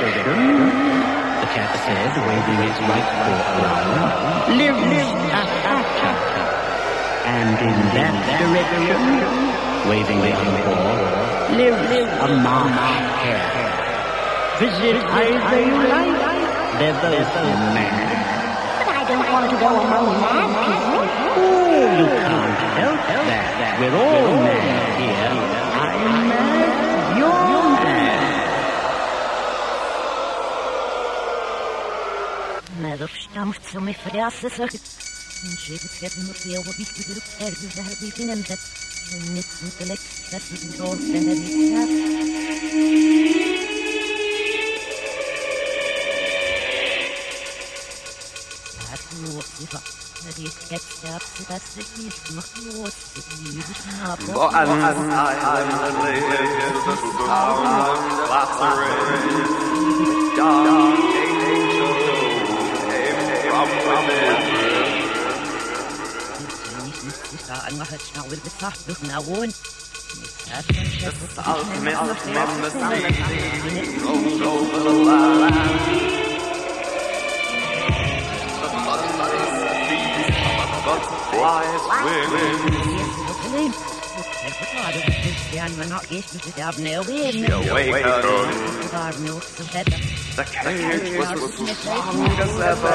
The cat said, waving its right paw around, a hatter. And in that direction, waving the other paw, lives a March Hare. Visit either you like. They're both mad. But I don't want to go mad people. Oh, you can't help that. We're all mad Framstra i fräser så Inköpsrätten mot det och upp det här blir sin intellekt, är the sound of came from within. da anmacht, schnau will betracht, durch na ruhen. The south mist from the sea rolled over the land. The butterflies beat of a butterfly's wings. She awakened. The cage was as strong as ever.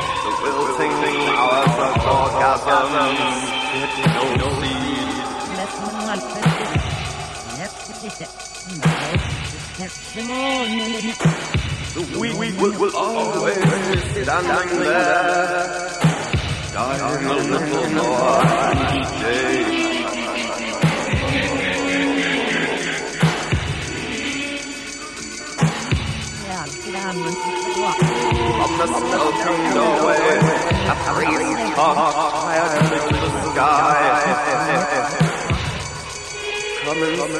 The wilting flowers of orgasm did no seed. The weak will, will always be standing there. Dying a little more each day. From the smoking doorway, a priest talked quietly to the sky. Come inside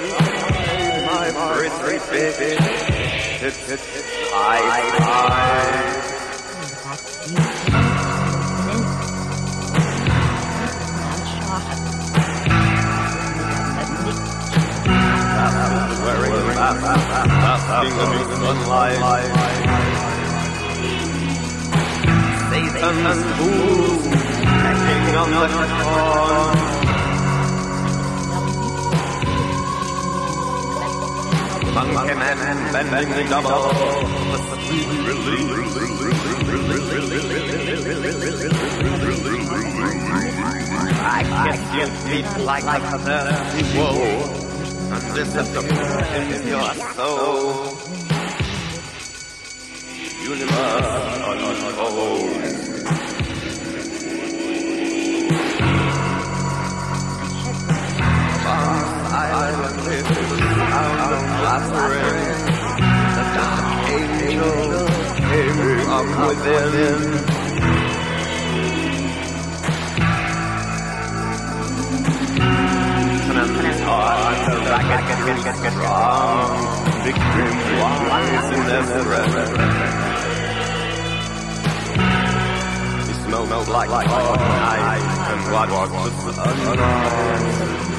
my pretty bitch. It's, it's mask, basking in the sunlight. Satan and fools, hanging on the corn. Monkey men bending the double. I your feet like a thirsty woe. And disappear into your soul. Universe unfolds. Silently to the sound of flattering, the dark angel came from within. Ragged get strong, victory lies in their breath. He smelled like fog night and watched the sunrise.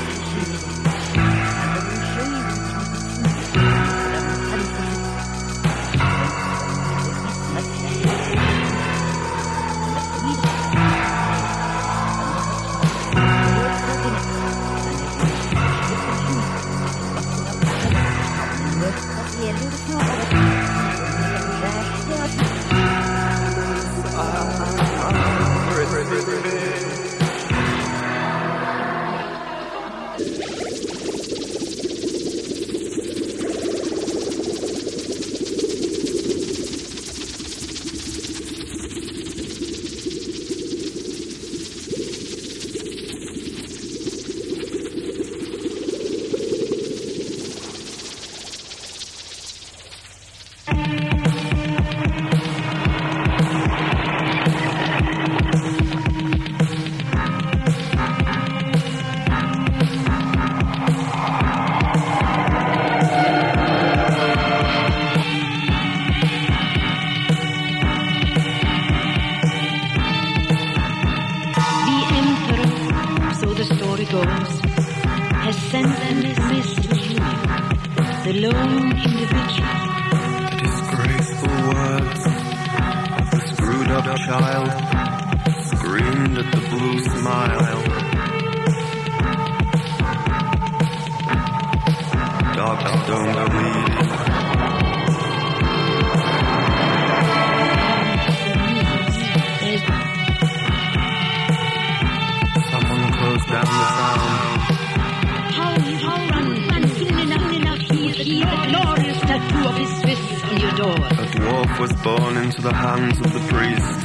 Was born into the hands of the priest.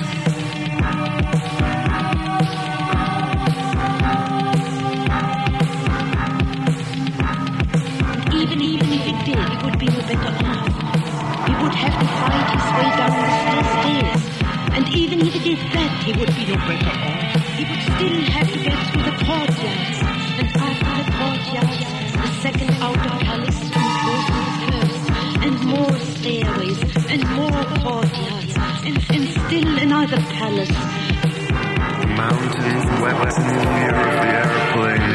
Even, even if it did, he would be no better off. He would have to fight his way down the stairs. And even if he did that, he would be no better off. He would still have to get through the courtyards. And after the courtyards, the second outer palace still another palace. The mountains wept in fear of the airplane.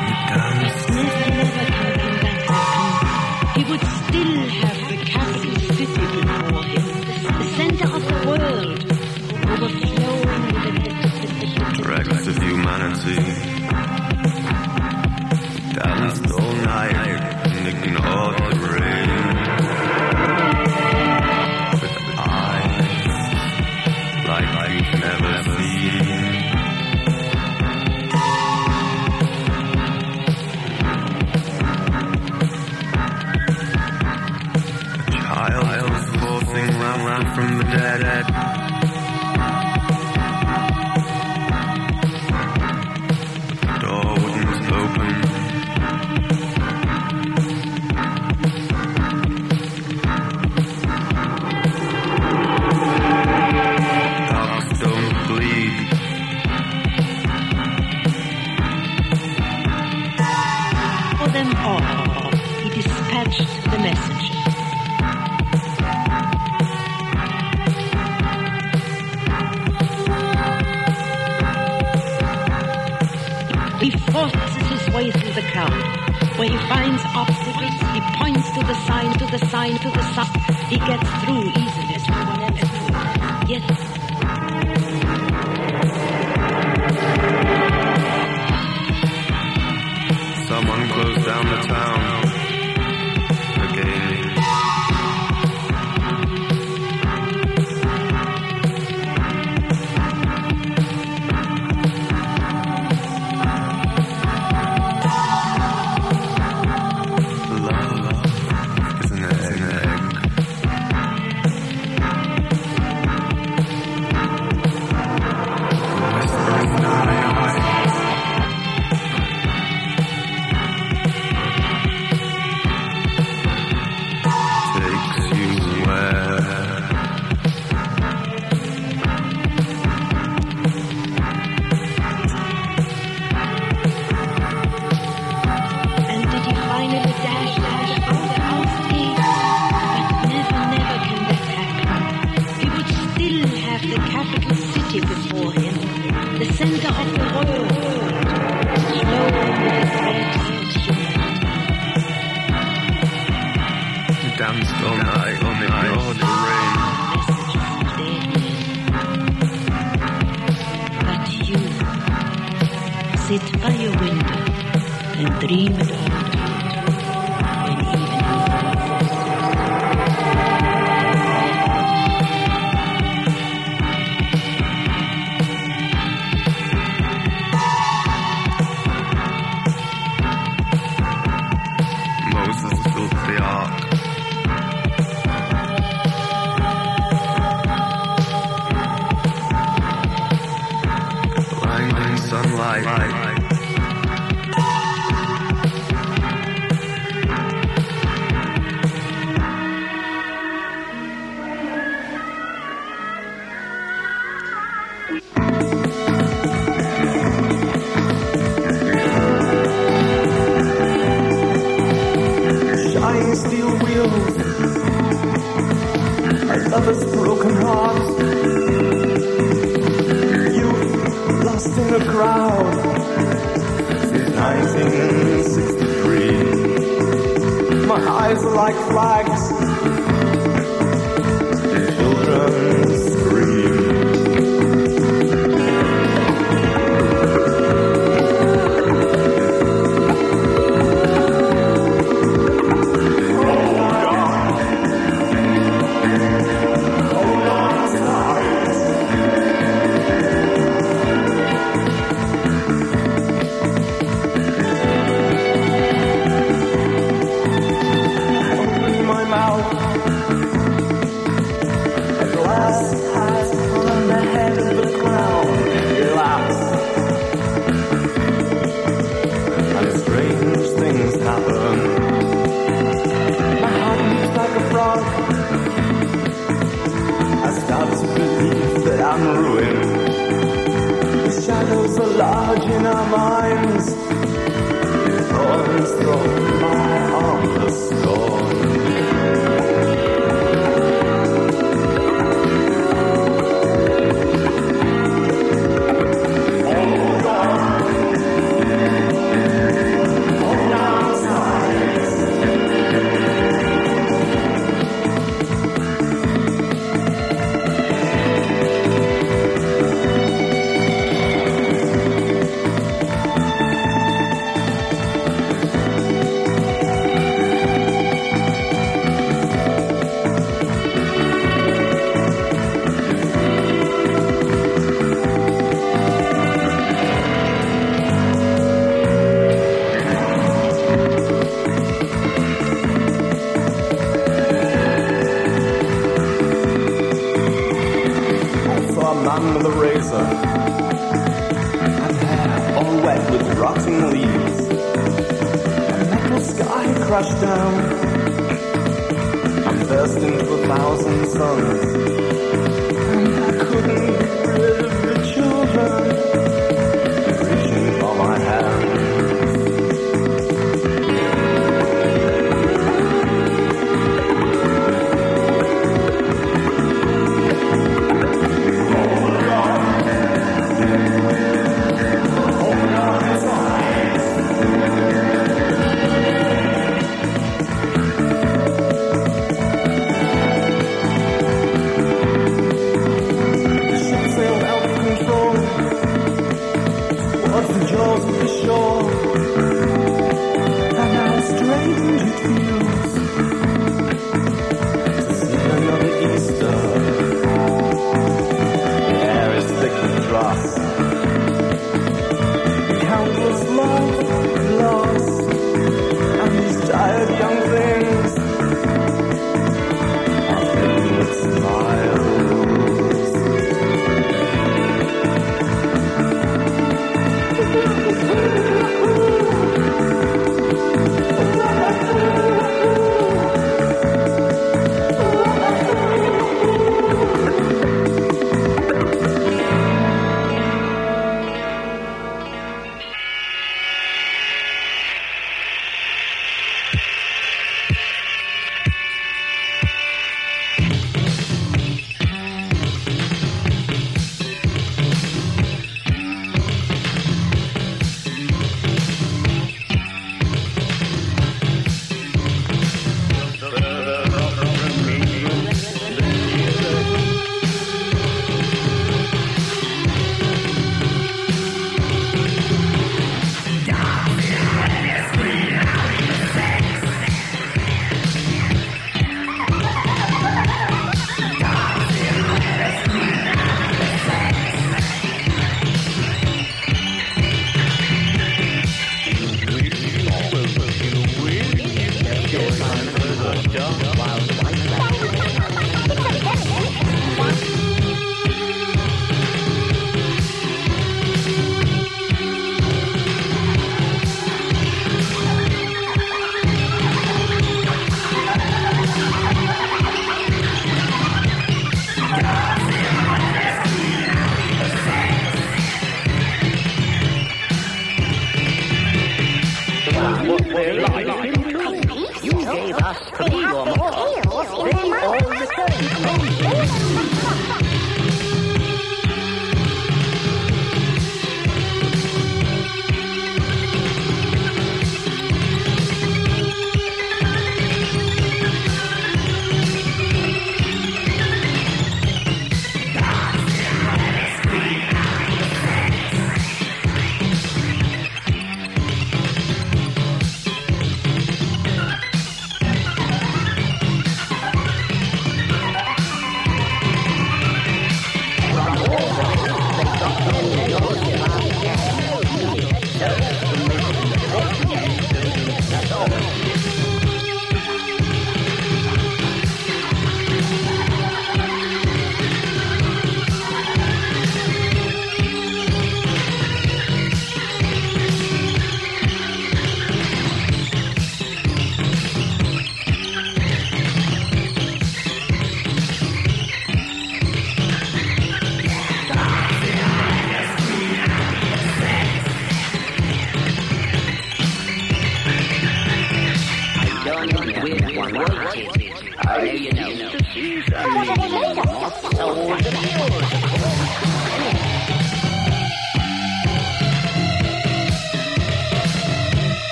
He danced Never, never can that happen. He would still have the capital city before him, the center of the world, overflowing with the, dregs of humanity. Sunlight and ruin. The shadows are large in our minds. All is.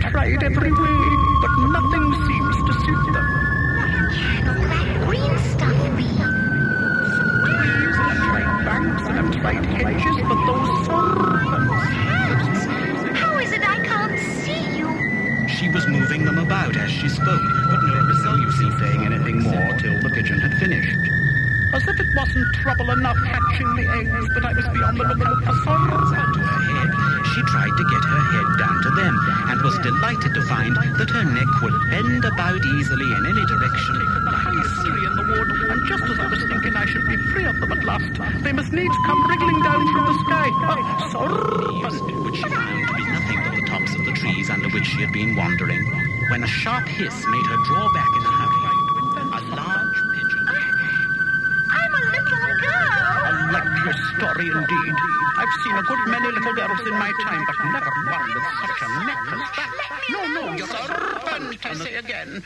Tried every way, but nothing seems to suit them. All that green stuff be? Trees, and I've tried banks, and I've tried hedges, but those serpents. How is it I can't see you? She was moving them about as she spoke, but no result seemed saying anything more till the pigeon had finished. As if it wasn't trouble enough hatching the eggs, but I was be on the lookout for sorrows to her head. She tried to get her head down to them, and was delighted to find that her neck would bend about easily in any direction. Highest tree in the wood, and just as I was thinking I should be free of them at last, they must needs come wriggling down from the sky. Ah, serpent! Which she found to be nothing but the tops of the trees under which she had been wandering, when a sharp hiss made her draw back in a story indeed. I've seen a good many little girls in my time, but never one with such a neck as that. No, no, you're a say again.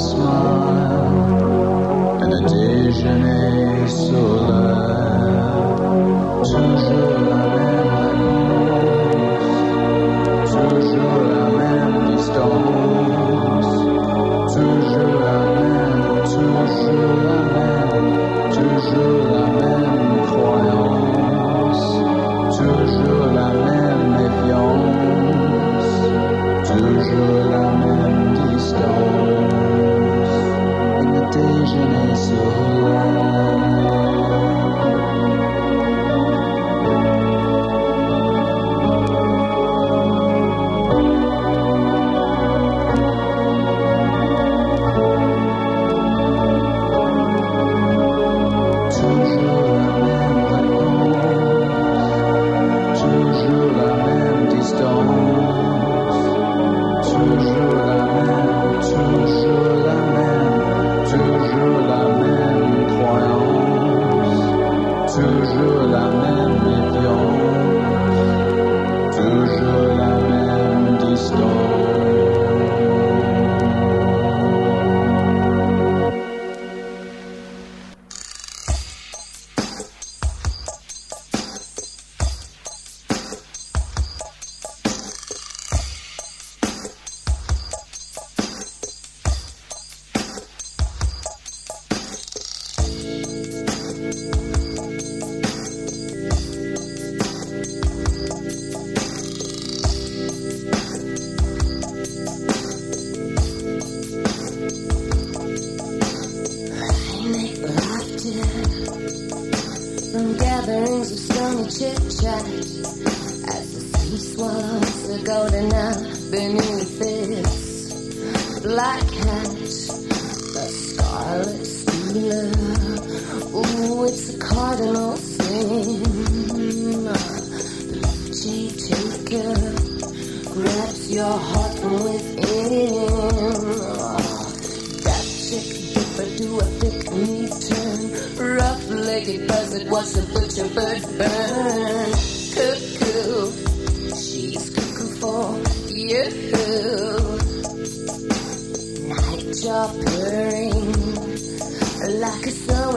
smile and a déjeuner so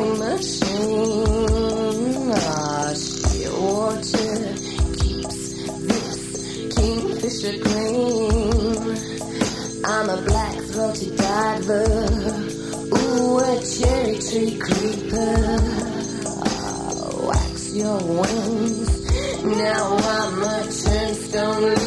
Machine, ah, she 用了心啊，血，water keeps this kingfisher clean. I'm a black throated diver, ooh, a cherry tree creeper. Ah, wax your wings. Now I'm a turnstone.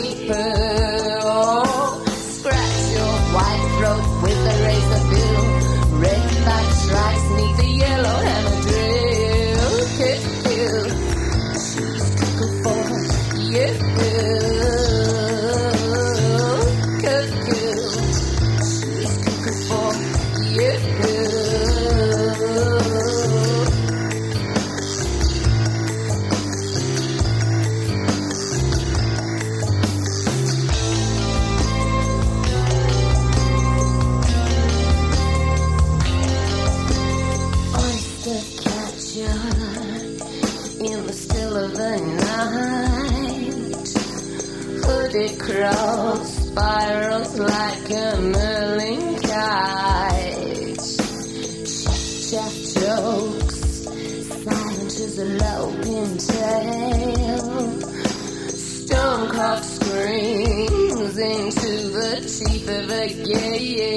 a loping tail. Stone cough screams into the teeth of a gale.